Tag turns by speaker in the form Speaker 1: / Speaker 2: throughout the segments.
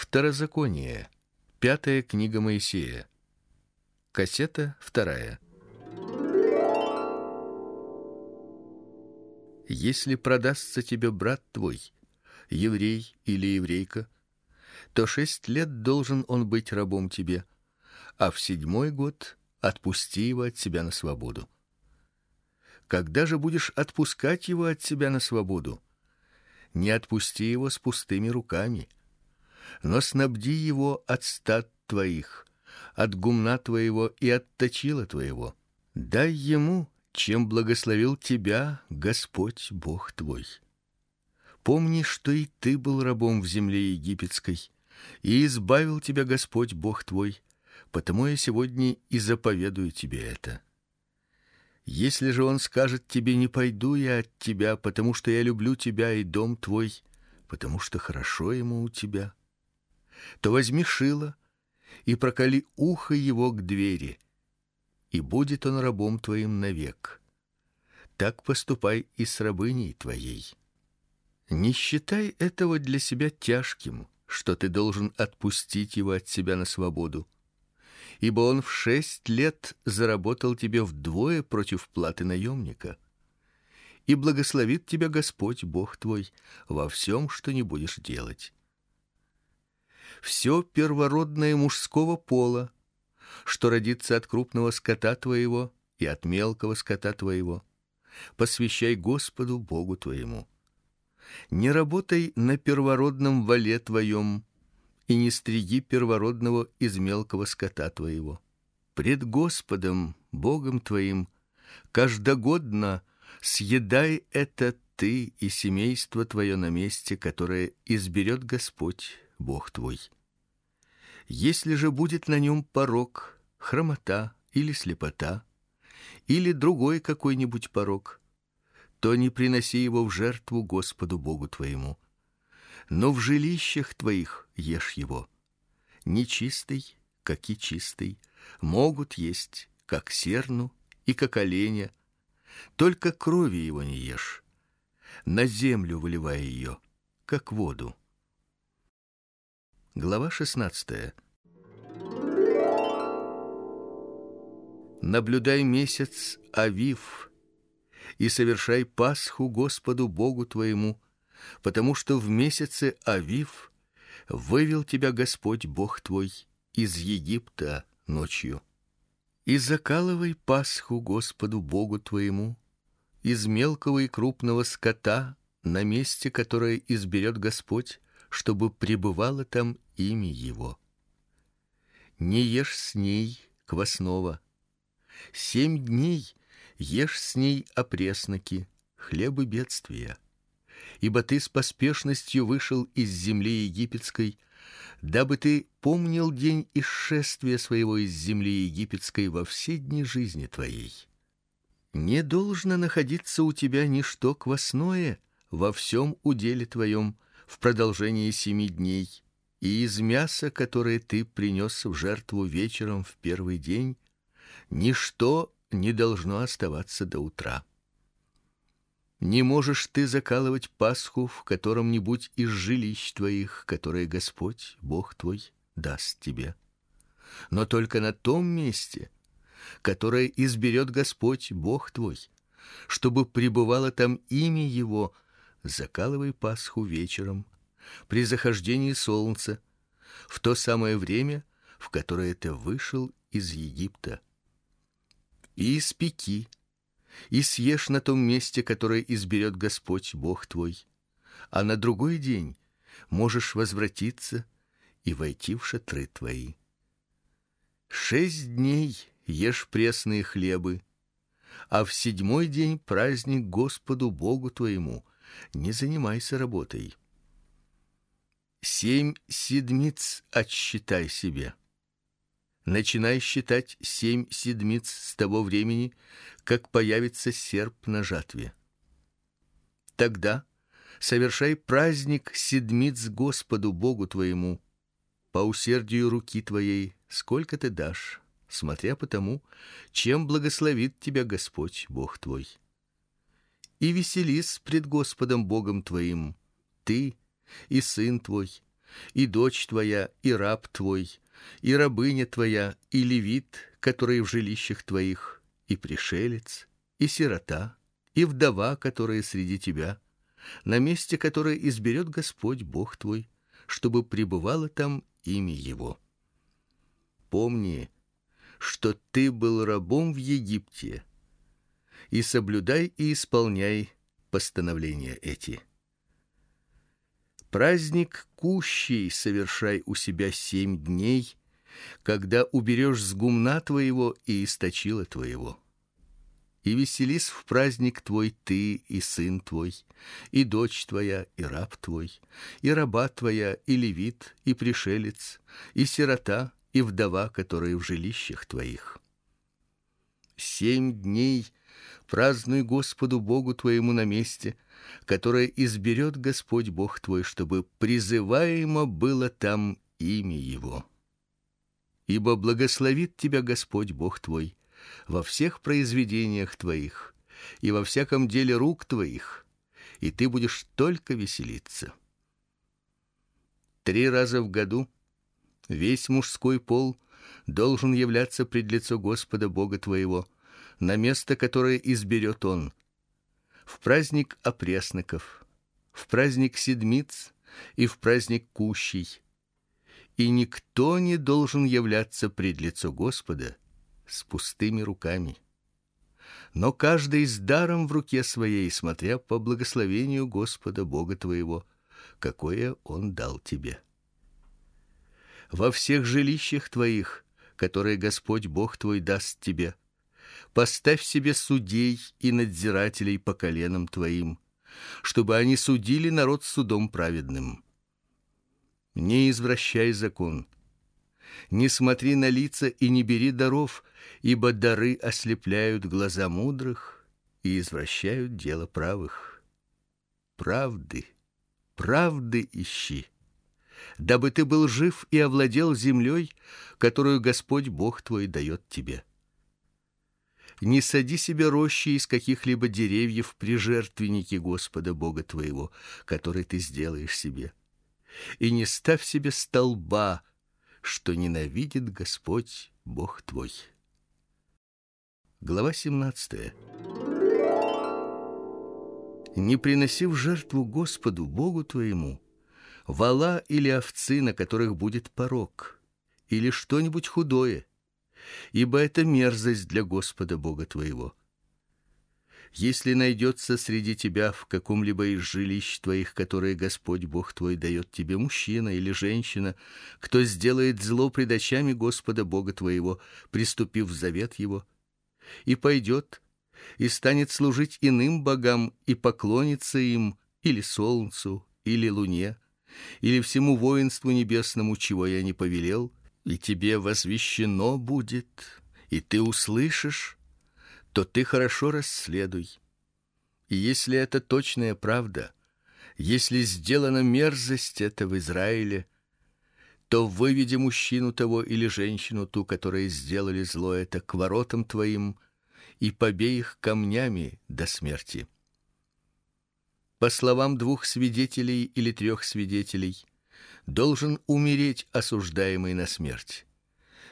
Speaker 1: Второзаконие. Пятая книга Моисея. Кассета вторая. Если продастся тебе брат твой, еврей или еврейка, то шесть лет должен он быть рабом тебе, а в седьмой год отпусти его от себя на свободу. Когда же будешь отпускать его от себя на свободу, не отпусти его с пустыми руками, но снабди его от стад твоих, от гумна твоего и от точила твоего. Дай ему, чем благословил тебя Господь Бог твой. Помни, что и ты был рабом в земле египетской, и избавил тебя Господь Бог твой, потому я сегодня и заповедую тебе это. Если же он скажет тебе: "Не пойду я от тебя, потому что я люблю тебя и дом твой, потому что хорошо ему у тебя", то возьми шило и проколи ухо его к двери, и будет он рабом твоим навек. Так поступай и с рабыней твоей. Не считай этого для себя тяжким, что ты должен отпустить его от себя на свободу, ибо он в шесть лет заработал тебе вдвое против платы наемника. И благословит тебя Господь Бог твой во всем, что не будешь делать. Все первородное мужского пола, что родится от крупного скота твоего и от мелкого скота твоего, посвящай Господу Богу твоему. Не работай на первородном воле твоем и не стриги первородного из мелкого скота твоего. Пред Господом Богом твоим каждогодно съедай это ты и семейство твое на месте, которое изберет Господь Бог твой. Если же будет на нем порок, хромота или слепота, или другой какой-нибудь порок, то не приноси его в жертву Господу Богу твоему. Но в жилищах твоих ешь его. Нечистый, как и чистый, могут есть, как серну и как оленя, только крови его не ешь. На землю выливай ее, как воду. Глава шестнадцатая. Наблюдай месяц Авив и совершай Пасху Господу Богу твоему, потому что в месяце Авив вывел тебя Господь Бог твой из Египта ночью. И закалывай Пасху Господу Богу твоему из мелкого и крупного скота на месте, которое изберет Господь, чтобы пребывало там имя его. Не ешь с ней квасного. Семь дней ешь с ней опресноки, хлебы бедствия. Ибо ты с поспешностью вышел из земли египетской, дабы ты помнил день исшествия своего из земли египетской во все дни жизни твоей. Не должно находиться у тебя ничто квасное во всем уделе твоем в продолжении семи дней, и из мяса, которое ты принес в жертву вечером в первый день, ничто не должно оставаться до утра. Не можешь ты закалывать Пасху в котором-нибудь из жилищ твоих, которые Господь, Бог твой, даст тебе, но только на том месте, которое изберет Господь, Бог твой, чтобы пребывало там имя его. Закалывай Пасху вечером при захождении солнца, в то самое время, в которое ты вышел из Египта и испеки, и съешь на том месте, которое изберет Господь Бог твой. А на другой день можешь возвратиться и войти в шатры твои. Шесть дней ешь пресные хлебы, а в седьмой день праздник Господу Богу твоему. Не занимайся работой. Семь седмиц отсчитай себе начинай считать семь седмиц с того времени, как появится серп на жатве. Тогда совершай праздник седмиц Господу Богу твоему по усердию руки твоей, сколько ты дашь, смотря по тому, чем благословит тебя Господь Бог твой. И веселись пред Господом Богом твоим, ты и сын твой, и дочь твоя, и раб твой, и рабыня твоя, и левит, которые в жилищах твоих, и пришелец, и сирота, и вдова, которая среди тебя, на месте, которое изберет Господь Бог твой, чтобы пребывало там имя его. Помни, что ты был рабом в Египте, и соблюдай и исполняй постановления эти. Праздник кущей совершай у себя семь дней, когда уберешь с гумна твоего и источила твоего и веселись в праздник твой ты и сын твой, и дочь твоя, и раб твой, и раба твоя, и левит, и пришелец, и сирота, и вдова, которые в жилищах твоих. Семь дней празднуй Господу Богу твоему на месте, которое изберет Господь Бог твой, чтобы призываемо было там имя его. Ибо благословит тебя Господь Бог твой во всех произведениях твоих и во всяком деле рук твоих, и ты будешь только веселиться. Три раза в году весь мужской пол должен являться пред лицо Господа Бога твоего на место, которое изберет он. В праздник опресноков, в праздник седмиц и в праздник кущей. И никто не должен являться пред лицо Господа с пустыми руками. Но каждый с даром в руке своей, смотря по благословению Господа Бога твоего, какое он дал тебе. Во всех жилищах твоих, которые Господь Бог твой даст тебе, поставь себе судей и надзирателей по коленам твоим, чтобы они судили народ судом праведным. Не извращай закон, не смотри на лица и не бери даров, ибо дары ослепляют глаза мудрых и извращают дело правых. Правды, правды ищи, дабы ты был жив и овладел землей, которую Господь Бог твой дает тебе. Не сади себе рощи из каких-либо деревьев при жертвеннике Господа Бога твоего, который ты сделаешь себе. И не ставь себе столба, что ненавидит Господь Бог твой. Глава 17. Не приноси в жертву Господу Богу твоему вола или овцы, на которых будет порок, или что-нибудь худое, ибо это мерзость для Господа Бога твоего. Если найдется среди тебя в каком-либо из жилищ твоих, которые Господь Бог твой дает тебе, мужчина или женщина, кто сделает зло пред очами Господа Бога твоего, приступив в завет его, и пойдет и станет служить иным богам и поклонится им или солнцу, или луне, или всему воинству небесному, чего я не повелел, и тебе возвещено будет, и ты услышишь, то ты хорошо расследуй. И если это точная правда, если сделана мерзость это в Израиле, то выведи мужчину того или женщину ту, которые сделали зло это к воротам твоим, и побей их камнями до смерти. По словам двух свидетелей или трех свидетелей, должен умереть осуждаемый на смерть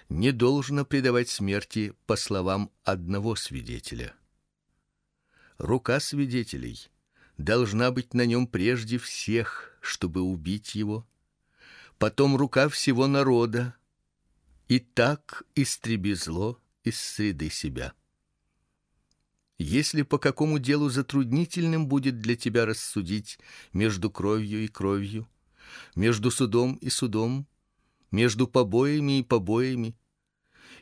Speaker 1: не должно предавать смерти по словам одного свидетеля. Рука свидетелей должна быть на нем прежде всех, чтобы убить его, потом рука всего народа, и так истреби зло из среды себя. Если по какому делу затруднительным будет для тебя рассудить между кровью и кровью, между судом и судом, между побоями и побоями,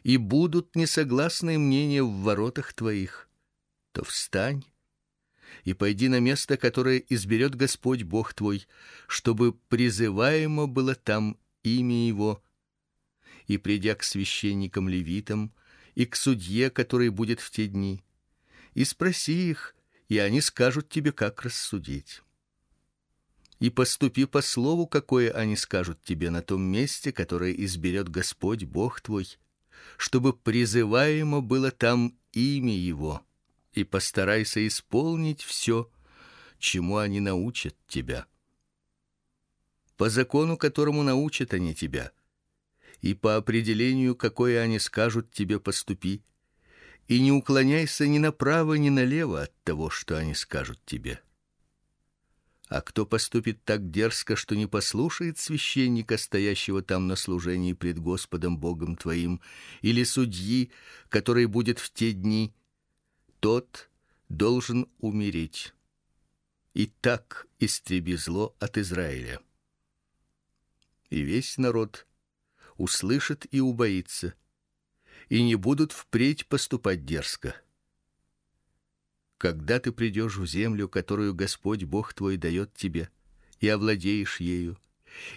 Speaker 1: и будут несогласные мнения в воротах твоих, то встань и пойди на место, которое изберет Господь Бог твой, чтобы призываемо было там имя его, и придя к священникам левитам и к судье, который будет в те дни, и спроси их, и они скажут тебе, как рассудить и поступи по слову, какое они скажут тебе на том месте, которое изберет Господь Бог твой, чтобы призываемо было там имя его, и постарайся исполнить все, чему они научат тебя. по закону, которому научат они тебя, и по определению, какое они скажут тебе поступи, и не уклоняйся ни направо, ни налево от того, что они скажут тебе. А кто поступит так дерзко, что не послушает священника, стоящего там на служении пред Господом Богом твоим, или судьи, который будет в те дни, тот должен умереть. И так истреби зло от Израиля. И весь народ услышит и убоится, и не будут впредь поступать дерзко. Когда ты придешь в землю, которую Господь Бог твой дает тебе, и овладеешь ею,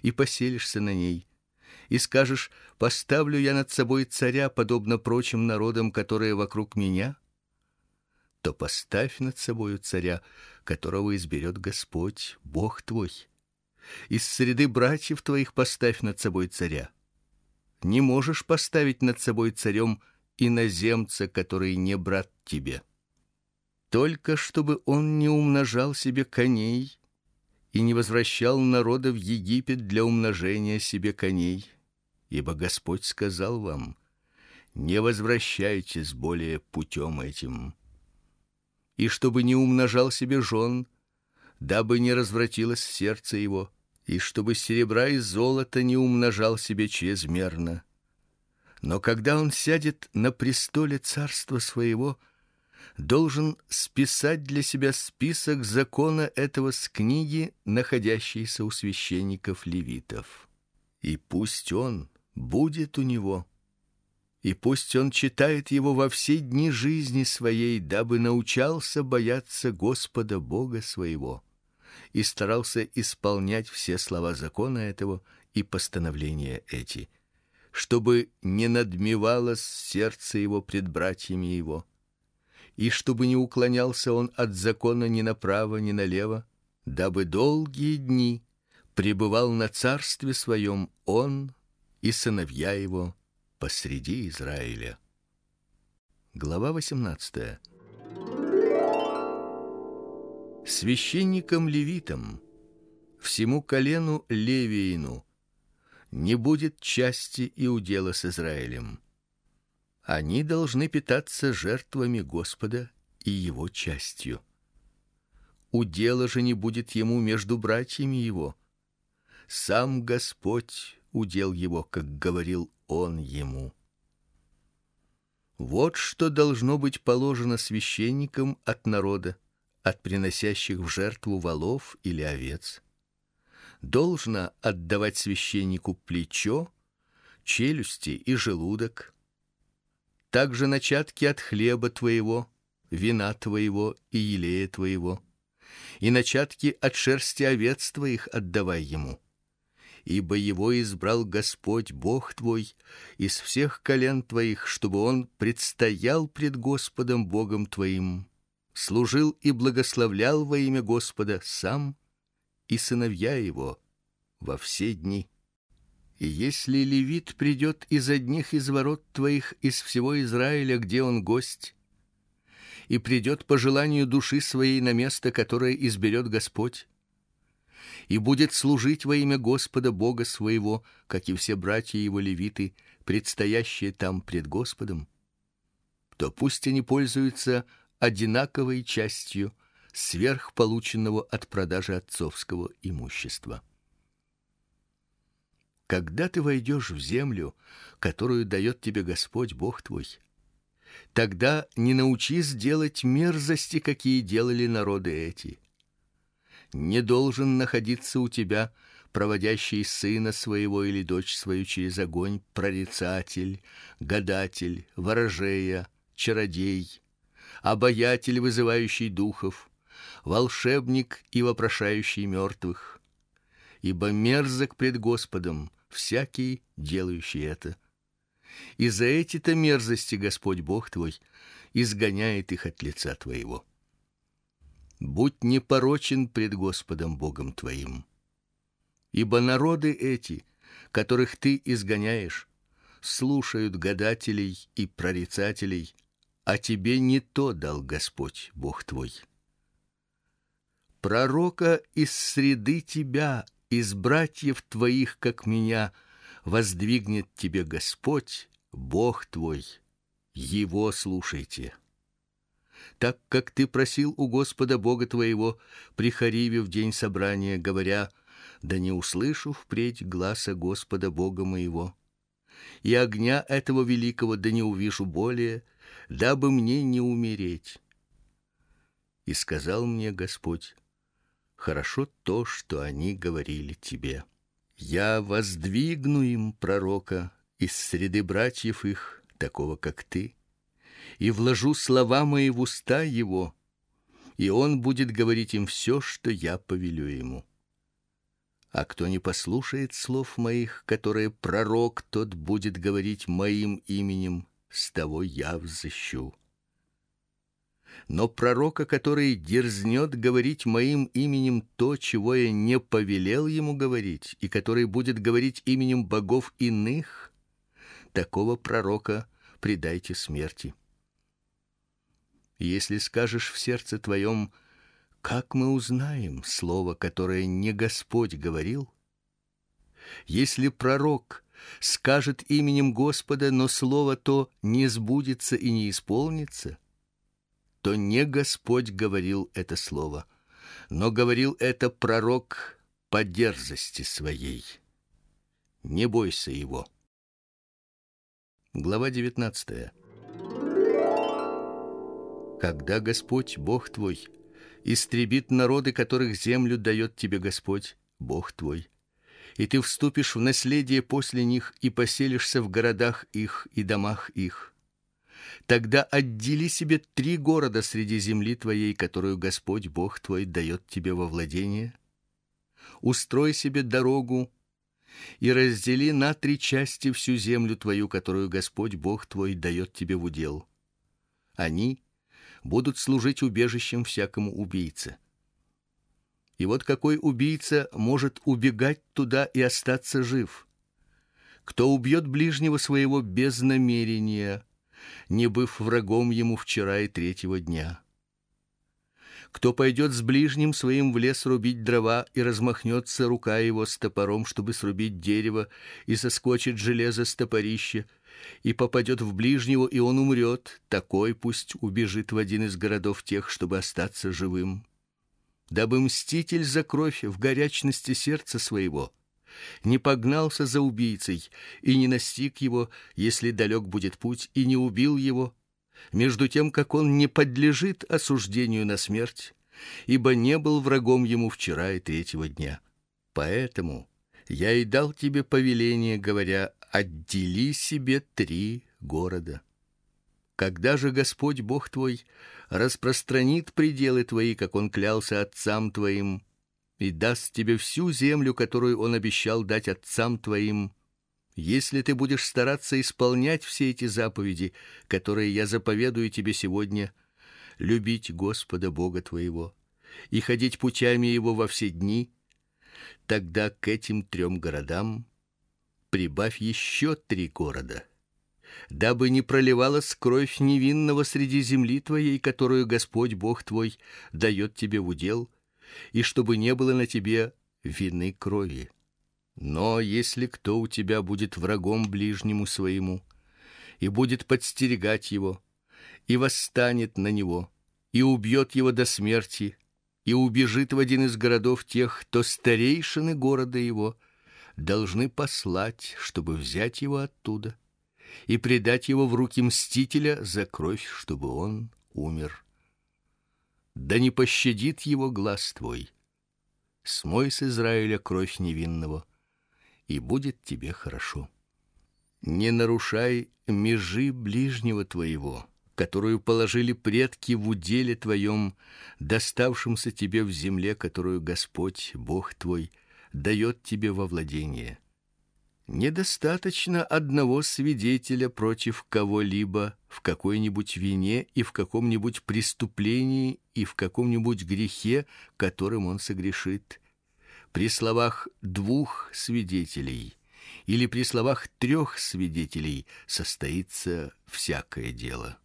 Speaker 1: и поселишься на ней, и скажешь: "Поставлю я над собой царя, подобно прочим народам, которые вокруг меня", то поставь над собою царя, которого изберет Господь, Бог твой. Из среды братьев твоих поставь над собой царя. Не можешь поставить над собой царем иноземца, который не брат тебе только чтобы он не умножал себе коней и не возвращал народа в Египет для умножения себе коней, ибо Господь сказал вам: не возвращайтесь более путем этим. И чтобы не умножал себе жен, дабы не развратилось сердце его, и чтобы серебра и золота не умножал себе чрезмерно. Но когда он сядет на престоле царства своего, должен списать для себя список закона этого с книги, находящейся у священников левитов. И пусть он будет у него, и пусть он читает его во все дни жизни своей, дабы научался бояться Господа Бога своего и старался исполнять все слова закона этого и постановления эти, чтобы не надмевалось сердце его пред братьями его и чтобы не уклонялся он от закона ни направо, ни налево, дабы долгие дни пребывал на царстве своем он и сыновья его посреди Израиля. Глава 18. Священникам левитам всему колену левиину не будет части и удела с Израилем они должны питаться жертвами Господа и его частью. Удела же не будет ему между братьями его. Сам Господь удел его, как говорил он ему. Вот что должно быть положено священникам от народа, от приносящих в жертву волов или овец. Должно отдавать священнику плечо, челюсти и желудок, также начатки от хлеба твоего, вина твоего и елея твоего, и начатки от шерсти овец твоих отдавай ему. Ибо его избрал Господь Бог твой из всех колен твоих, чтобы он предстоял пред Господом Богом твоим, служил и благословлял во имя Господа сам и сыновья его во все дни. И если левит придет из одних из ворот твоих из всего Израиля, где он гость, и придет по желанию души своей на место, которое изберет Господь, и будет служить во имя Господа Бога своего, как и все братья его левиты, предстоящие там пред Господом, то пусть они пользуются одинаковой частью сверх полученного от продажи отцовского имущества. Когда ты войдешь в землю, которую дает тебе Господь Бог твой, тогда не научись делать мерзости, какие делали народы эти. Не должен находиться у тебя проводящий сына своего или дочь свою через огонь прорицатель, гадатель, ворожея, чародей, обаятель, вызывающий духов, волшебник и вопрошающий мертвых. Ибо мерзок пред Господом всякий, делающий это. И за эти-то мерзости Господь Бог твой изгоняет их от лица твоего. Будь непорочен пред Господом Богом твоим. Ибо народы эти, которых ты изгоняешь, слушают гадателей и прорицателей, а тебе не то дал Господь Бог твой. Пророка из среды тебя из братьев твоих, как меня, воздвигнет тебе Господь, Бог твой. Его слушайте. Так как ты просил у Господа Бога твоего при Хариве в день собрания, говоря: да не услышу впредь гласа Господа Бога моего, и огня этого великого да не увижу более, дабы мне не умереть. И сказал мне Господь: Хорошо то, что они говорили тебе. Я воздвигну им пророка из среды братьев их, такого как ты, и вложу слова мои в уста его, и он будет говорить им все, что я повелю ему. А кто не послушает слов моих, которые пророк тот будет говорить моим именем, с того я взыщу. Но пророка, который дерзнет говорить моим именем то, чего я не повелел ему говорить, и который будет говорить именем богов иных, такого пророка предайте смерти. Если скажешь в сердце твоем: как мы узнаем слово, которое не Господь говорил? Если пророк скажет именем Господа, но слово то не сбудется и не исполнится, то не Господь говорил это слово, но говорил это пророк по дерзости своей. Не бойся его. Глава 19. Когда Господь Бог твой истребит народы, которых землю дает тебе Господь, Бог твой. И ты вступишь в наследие после них и поселишься в городах их и домах их. Тогда отдели себе три города среди земли твоей, которую Господь Бог твой дает тебе во владение. Устрой себе дорогу и раздели на три части всю землю твою, которую Господь Бог твой дает тебе в удел. Они будут служить убежищем всякому убийце. И вот какой убийца может убегать туда и остаться жив? Кто убьет ближнего своего без намерения, не быв врагом ему вчера и третьего дня? Кто пойдет с ближним своим в лес рубить дрова и размахнется рука его с топором, чтобы срубить дерево, и соскочит железо с топорища, и попадет в ближнего, и он умрет, такой пусть убежит в один из городов тех, чтобы остаться живым. Дабы мститель за кровь в горячности сердца своего не погнался за убийцей и не настиг его, если далек будет путь, и не убил его, между тем как он не подлежит осуждению на смерть, ибо не был врагом ему вчера и третьего дня. Поэтому я и дал тебе повеление, говоря: отдели себе три города. Когда же Господь Бог твой распространит пределы твои, как он клялся отцам твоим, и даст тебе всю землю, которую он обещал дать отцам твоим, если ты будешь стараться исполнять все эти заповеди, которые я заповедую тебе сегодня, любить Господа Бога твоего и ходить путями его во все дни, тогда к этим трем городам прибавь еще три города, дабы не проливалась кровь невинного среди земли твоей, которую Господь Бог твой дает тебе в удел, и чтобы не было на тебе вины крови. Но если кто у тебя будет врагом ближнему своему и будет подстерегать его, и восстанет на него, и убьет его до смерти, и убежит в один из городов тех, кто старейшины города его, должны послать, чтобы взять его оттуда и предать его в руки мстителя за кровь, чтобы он умер. Да не пощадит его глаз твой. Смой с Израиля кровь невинного, и будет тебе хорошо. Не нарушай межи ближнего твоего, которую положили предки в уделе твоем, доставшемся тебе в земле, которую Господь Бог твой дает тебе во владение. Недостаточно одного свидетеля против кого-либо в какой-нибудь вине и в каком-нибудь преступлении и в каком-нибудь грехе, которым он согрешит. При словах двух свидетелей или при словах трех свидетелей состоится всякое дело.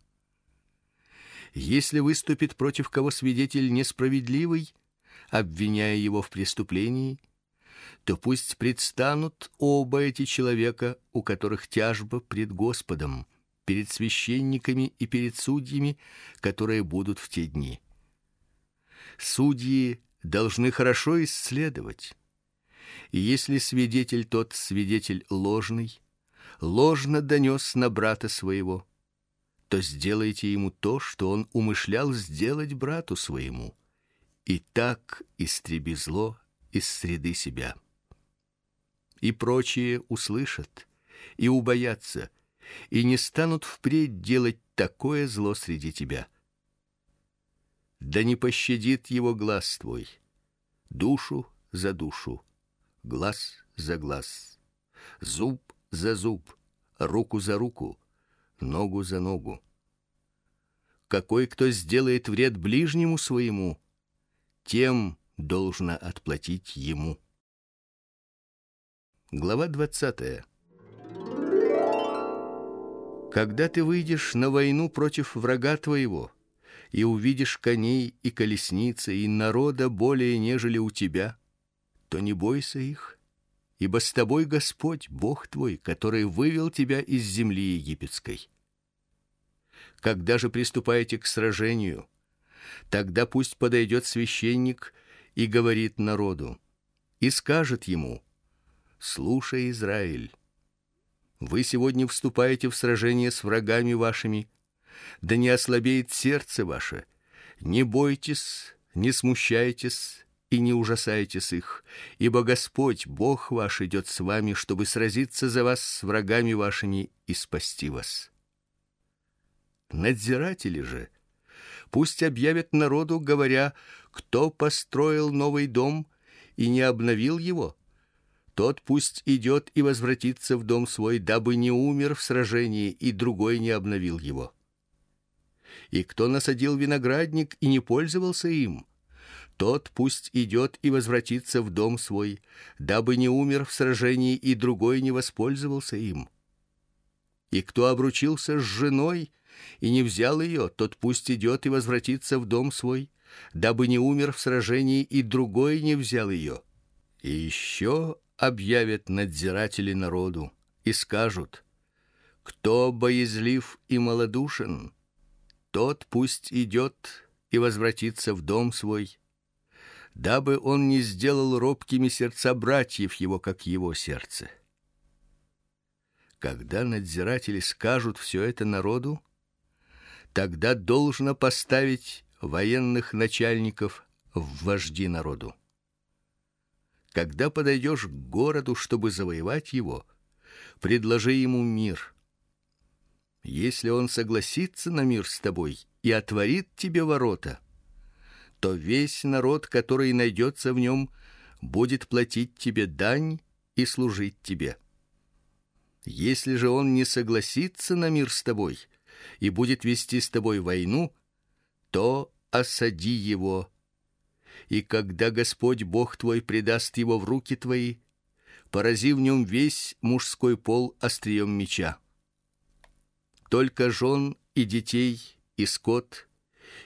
Speaker 1: Если выступит против кого свидетель несправедливый, обвиняя его в преступлении, то пусть предстанут оба эти человека, у которых тяжба пред Господом, перед священниками и перед судьями, которые будут в те дни. Судьи должны хорошо исследовать. И если свидетель тот свидетель ложный, ложно донес на брата своего, то сделайте ему то, что он умышлял сделать брату своему, и так истреби зло из среды себя. И прочие услышат и убоятся, и не станут впредь делать такое зло среди тебя. Да не пощадит его глаз твой, душу за душу, глаз за глаз, зуб за зуб, руку за руку, ногу за ногу. Какой кто сделает вред ближнему своему, тем должна отплатить ему. Глава двадцатая. Когда ты выйдешь на войну против врага твоего и увидишь коней и колесницы и народа более нежели у тебя, то не бойся их, ибо с тобой Господь Бог твой, который вывел тебя из земли египетской. Когда же приступаете к сражению, тогда пусть подойдет священник и говорит народу, и скажет ему: Слушай, Израиль, вы сегодня вступаете в сражение с врагами вашими, да не ослабеет сердце ваше. Не бойтесь, не смущайтесь и не ужасайтесь их, ибо Господь Бог ваш идет с вами, чтобы сразиться за вас с врагами вашими и спасти вас. Надзиратели же пусть объявят народу, говоря: кто построил новый дом и не обновил его, тот пусть идет и возвратится в дом свой, дабы не умер в сражении и другой не обновил его. И кто насадил виноградник и не пользовался им, тот пусть идет и возвратится в дом свой, дабы не умер в сражении и другой не воспользовался им. И кто обручился с женой и не взял ее, тот пусть идет и возвратится в дом свой, дабы не умер в сражении и другой не взял ее. И еще объявят надзиратели народу и скажут: кто боязлив и малодушен, тот пусть идет и возвратится в дом свой, дабы он не сделал робкими сердца братьев его, как его сердце. Когда надзиратели скажут все это народу, тогда должно поставить военных начальников в вожди народу. Когда подойдешь к городу, чтобы завоевать его, предложи ему мир. Если он согласится на мир с тобой и отворит тебе ворота, то весь народ, который найдется в нем, будет платить тебе дань и служить тебе. Если же он не согласится на мир с тобой и будет вести с тобой войну, то осади его и когда Господь Бог твой предаст его в руки твои, порази в нем весь мужской пол острием меча. Только жен и детей и скот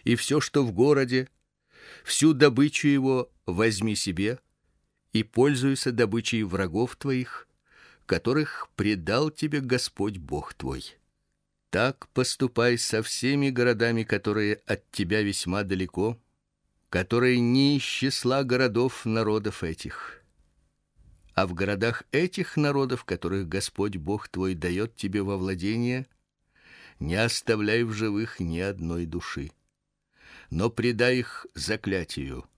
Speaker 1: и все, что в городе, всю добычу его возьми себе и пользуйся добычей врагов твоих, которых предал тебе Господь Бог твой. Так поступай со всеми городами, которые от тебя весьма далеко, которые не из числа городов народов этих. А в городах этих народов, которых Господь Бог твой дает тебе во владение, не оставляй в живых ни одной души, но предай их заклятию.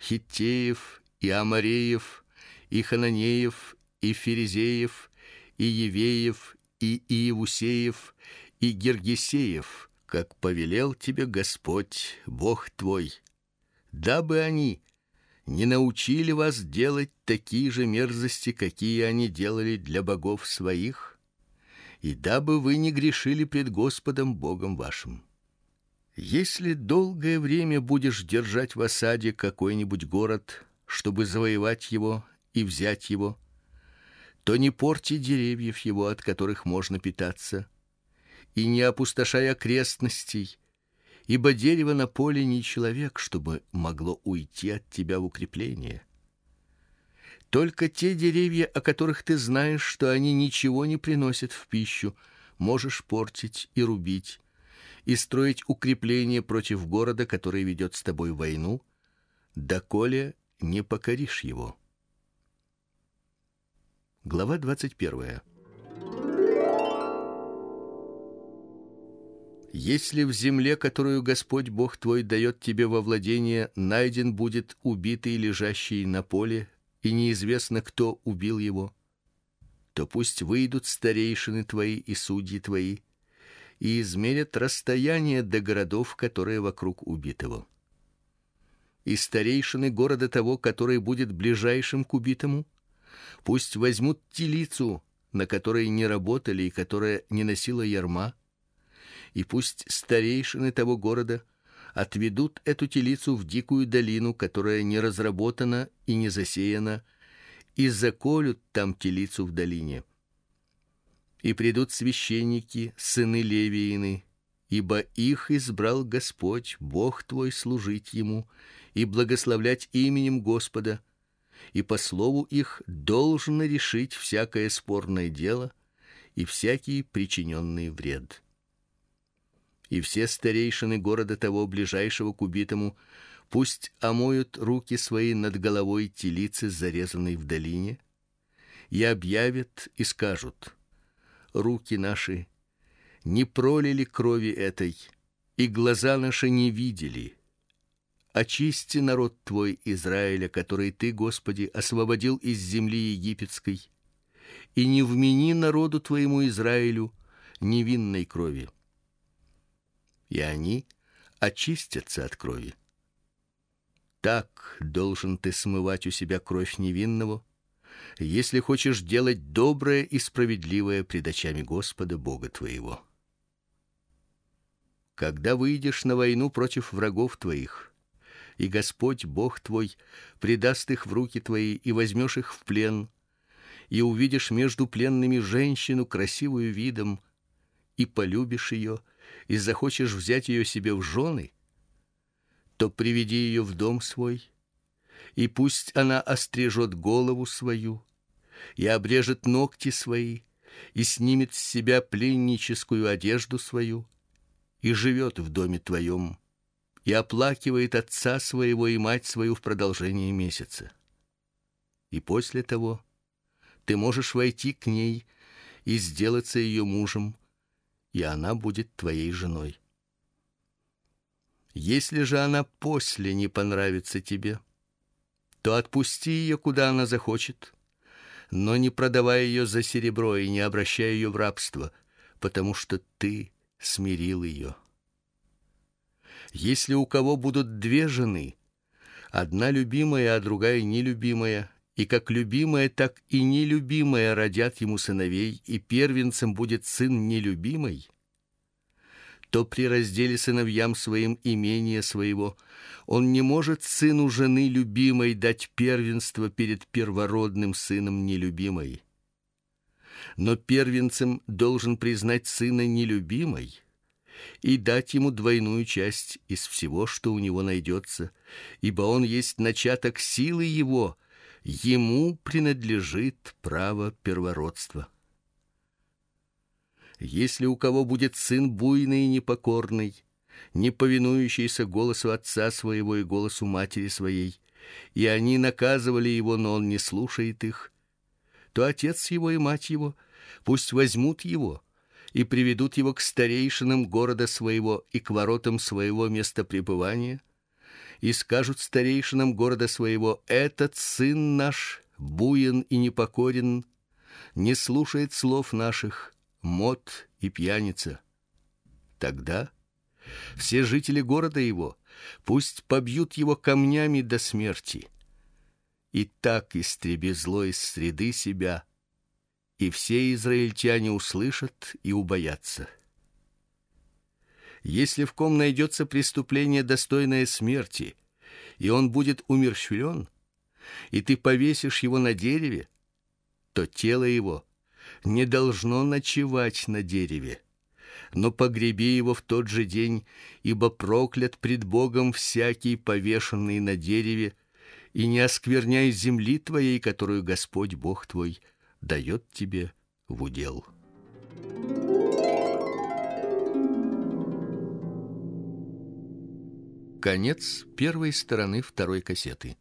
Speaker 1: Хиттеев и Амареев, и Хананеев, и Ферезеев, и Евеев, и Иевусеев, и Гергесеев, как повелел тебе Господь Бог твой дабы они не научили вас делать такие же мерзости, какие они делали для богов своих, и дабы вы не грешили пред Господом Богом вашим. Если долгое время будешь держать в осаде какой-нибудь город, чтобы завоевать его и взять его, то не порти деревьев его, от которых можно питаться, и не опустошай окрестностей, ибо дерево на поле не человек, чтобы могло уйти от тебя в укрепление. Только те деревья, о которых ты знаешь, что они ничего не приносят в пищу, можешь портить и рубить, и строить укрепления против города, который ведет с тобой войну, доколе не покоришь его. Глава двадцать первая. Если в земле, которую Господь Бог твой дает тебе во владение, найден будет убитый, лежащий на поле, и неизвестно, кто убил его, то пусть выйдут старейшины твои и судьи твои и измерят расстояние до городов, которые вокруг убитого. И старейшины города того, который будет ближайшим к убитому, пусть возьмут телицу, на которой не работали и которая не носила ярма, и пусть старейшины того города отведут эту телицу в дикую долину, которая не разработана и не засеяна, и заколют там телицу в долине. И придут священники, сыны Левиины, ибо их избрал Господь, Бог твой, служить ему и благословлять именем Господа, и по слову их должно решить всякое спорное дело и всякий причиненный вред и все старейшины города того ближайшего к убитому пусть омоют руки свои над головой телицы, зарезанной в долине, и объявят и скажут: руки наши не пролили крови этой, и глаза наши не видели. Очисти народ твой Израиля, который ты, Господи, освободил из земли египетской, и не вмени народу твоему Израилю невинной крови и они очистятся от крови. Так должен ты смывать у себя кровь невинного, если хочешь делать доброе и справедливое пред очами Господа Бога твоего. Когда выйдешь на войну против врагов твоих, и Господь Бог твой предаст их в руки твои и возьмешь их в плен, и увидишь между пленными женщину красивую видом, и полюбишь ее, и захочешь взять ее себе в жены, то приведи ее в дом свой, и пусть она острижет голову свою и обрежет ногти свои и снимет с себя пленническую одежду свою и живет в доме твоем и оплакивает отца своего и мать свою в продолжение месяца. И после того ты можешь войти к ней и сделаться ее мужем и она будет твоей женой. Если же она после не понравится тебе, то отпусти ее куда она захочет, но не продавай ее за серебро и не обращай ее в рабство, потому что ты смирил ее. Если у кого будут две жены, одна любимая, а другая нелюбимая, и как любимая, так и нелюбимая родят ему сыновей, и первенцем будет сын нелюбимый, то при разделе сыновьям своим имения своего он не может сыну жены любимой дать первенство перед первородным сыном нелюбимой. Но первенцем должен признать сына нелюбимой и дать ему двойную часть из всего, что у него найдется, ибо он есть начаток силы его, ему принадлежит право первородства. Если у кого будет сын буйный и непокорный, не повинующийся голосу отца своего и голосу матери своей, и они наказывали его, но он не слушает их, то отец его и мать его пусть возьмут его и приведут его к старейшинам города своего и к воротам своего места пребывания, и скажут старейшинам города своего: этот сын наш буен и непокорен, не слушает слов наших, мод и пьяница. Тогда все жители города его пусть побьют его камнями до смерти. И так истреби зло из среды себя, и все израильтяне услышат и убоятся. Если в ком найдется преступление достойное смерти, и он будет умерщвлен, и ты повесишь его на дереве, то тело его не должно ночевать на дереве, но погреби его в тот же день, ибо проклят пред Богом всякий повешенный на дереве, и не оскверняй земли твоей, которую Господь Бог твой дает тебе в удел. Конец первой стороны второй кассеты.